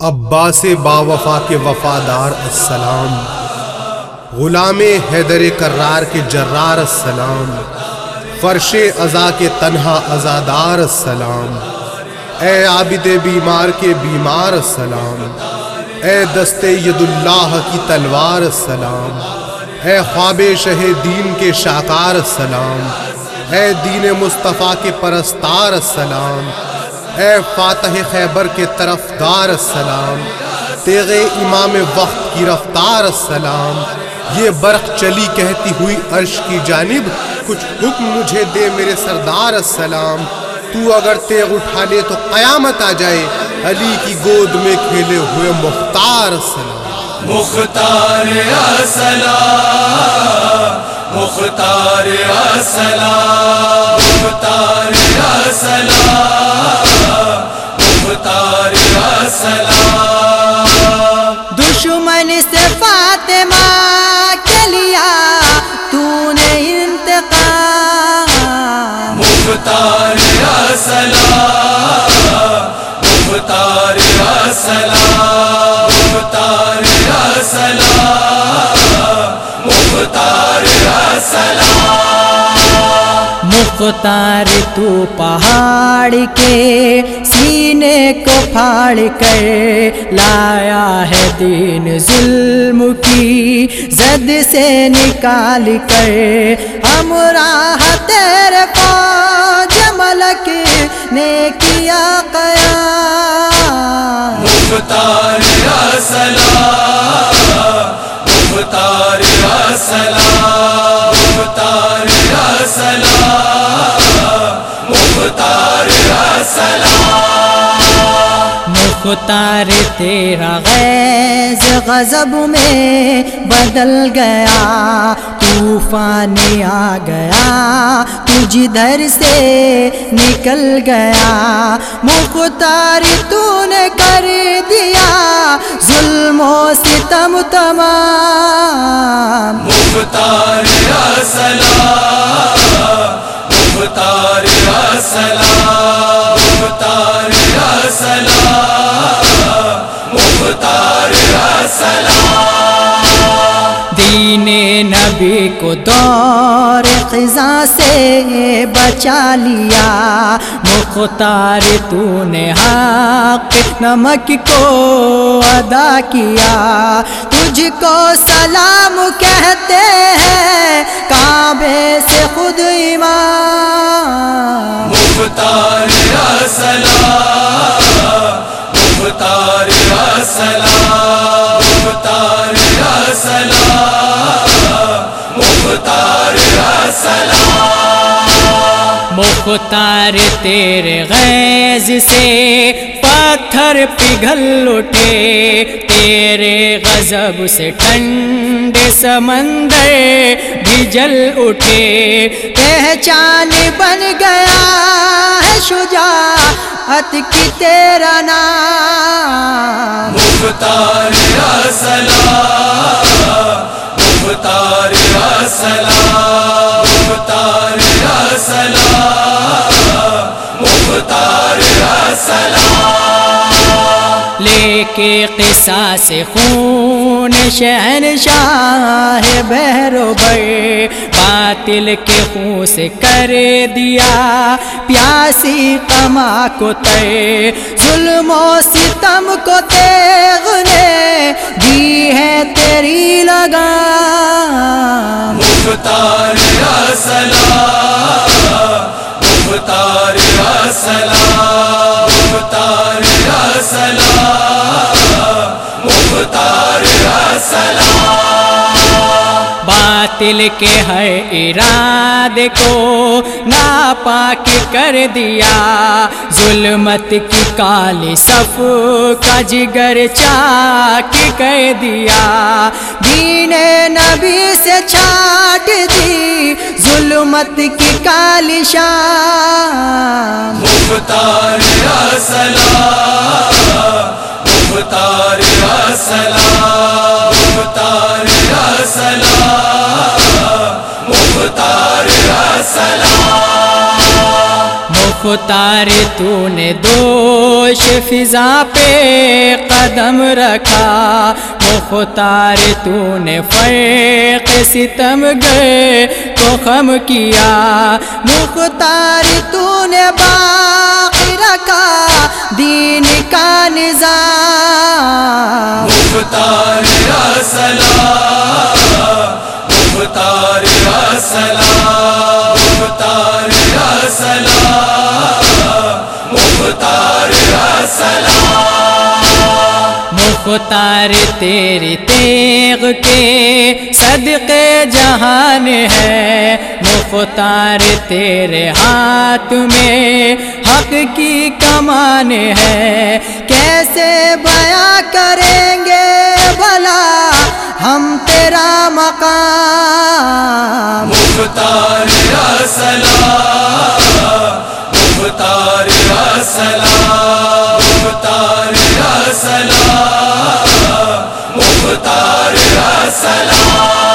عباس با وفا کے وفادار السلام، غلام حیدر کرار کے جرار السلام، فرش ازا کے تنہا ازادار السلام، اے عابد بیمار کے بیمار السلام، اے دست ید اللہ کی تلوار السلام، اے خواب شہ دین کے شاکار السلام، اے دین مصطفیٰ کے پرستار السلام اے فاتح خیبر کے طرف دار السلام تیغ امام وقت کی رفتار السلام یہ برق چلی کہتی ہوئی عرش کی جانب، کچھ حکم مجھے دے میرے سردار السلام تو اگر تیغ اٹھا لے تو قیامت آ جائے۔ علی کی گود میں کھیلے ہوئے مختار السلام مختار السلام مختار السلام مختار السلام مختار تو پہاڑ کے سینے کو پھاڑ کر لایا ہے دین ظلم کی زد سے نکال کر ہم راہ تیرے فوج ملک نے کیا قیام مختار السلام مختار السلام مختار السلام مختار تیرا غیظ غضب میں بدل گیا، طوفان آ گیا تو جدھر سے نکل گیا۔ مختار تو نے کر دیا، ظلم و ستم تمام۔ مختار السلام مختار السلام مختار مختار دین نبی کو دور خزاں سے بچا لیا، مختار تو نے حق نمک کو ادا کیا۔ تجھ کو سلام کہتے ہیں مختار مختار تیرے غیظ سے پتھر پگھل اٹھے تیرے غضب سے ٹھنڈے سمندر بھی جل اٹھے۔ پہچان بن گیا ہے شجاعت کی تیرا نام۔ مختار السلام مختار السلام لے کے قصہ سے خون شہنشاہ بہرو بر، باطل کے خون سے کر دیا، پیاسی کما کو تے ظلم و ستم کو تیغ نے دی ہے تیری لگام۔ مختار السلام مختار سلام مختار سلام مختار سلام۔ باطل کے ہر اراد کو ناپاک کر دیا۔ ظلمت کی کالی صف کا جگر چاک کر دیا۔ دین نبی سے چھاٹ دی۔ ظلمت کی کالی شام۔ مختار السلام مختار السلام مختار السلام مختار السلام مختار تو نے دوش فضا پہ قدم رکھا۔ مختار تو نے فرق ستم گئے کو خم کیا۔ مختار تو نے باقی رکھا دین کا نظام۔ مختار یا سلام۔ سلام مختار یا سلام مختار یا سلام مختار تیری تیغ کے صدقے جہان ہے۔ مختار تیرے ہاتھ میں حق کی کمان ہے۔ کیسے بیاں کریں گے بھلا ہم تیرا مقام؟ مختار یا سلام مختار یا سلام مختار یا سلام مختار یا سلام۔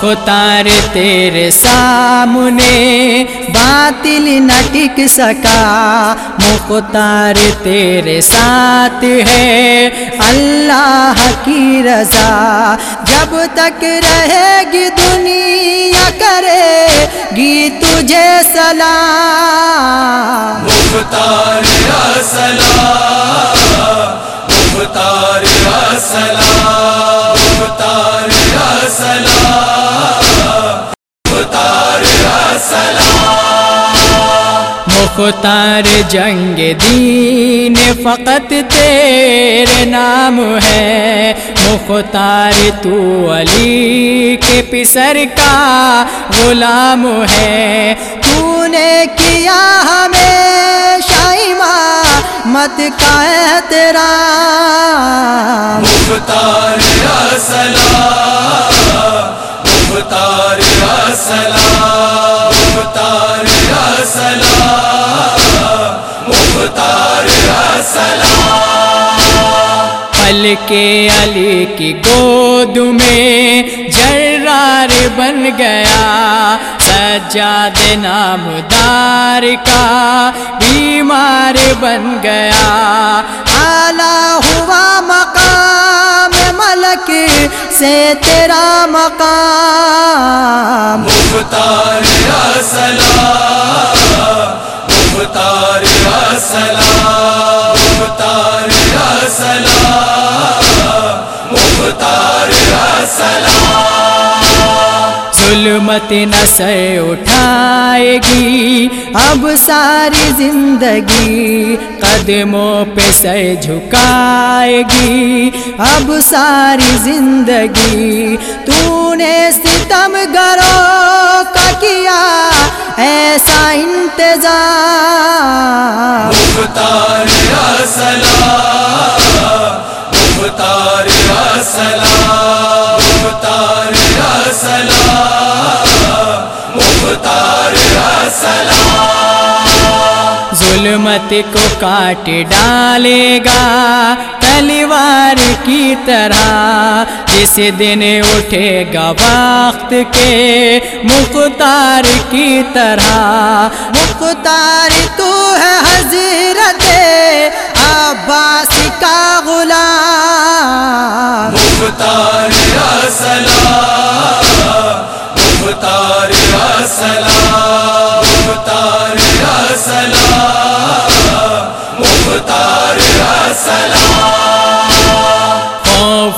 مختار تیرے سامنے باطل نہ ٹک سکا مختار تیرے ساتھ ہے اللہ کی رضا جب تک رہے گی دنیا کرے گی تجھے سلام مختار سلام مختار سلام مختار جنگ دین، فقط تیرے نام ہے۔ مختار تو علی کے پسر کا غلام ہے۔ تو نے کیا ہمیں شائمہ مت کا احترام۔ مختار سلام مختار سلام مختار سلام۔ پل کے علی کی گود میں جرار بن گیا۔ سجاد نامدار کا بیمار بن گیا۔ اعلی ہوا مقام ملک سے تیرا مقام۔ مختار یا سلام، مختار یا سلام۔ ظلمت نہ سر اٹھائے گی۔ اب ساری زندگی قدموں پہ سر جھکائے گی۔ اب ساری زندگی تو نے ستم گروں کا کیا ایسا انتظام۔ ظلمت کو کاٹ ڈالے گا تلوار کی طرح جس دن اٹھے گا وقت کے مختار کی طرح۔ مختار تو ہے حضرت عباس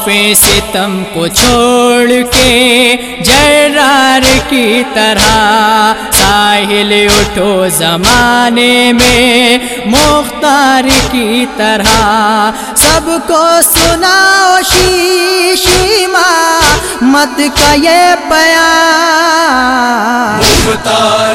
خوف ستم کو چھوڑ کے جرار کی طرح ساحل اٹھو زمانے میں مختار کی طرح سب کو سناؤ شیشی ماں مت کا یہ پیام۔ مختار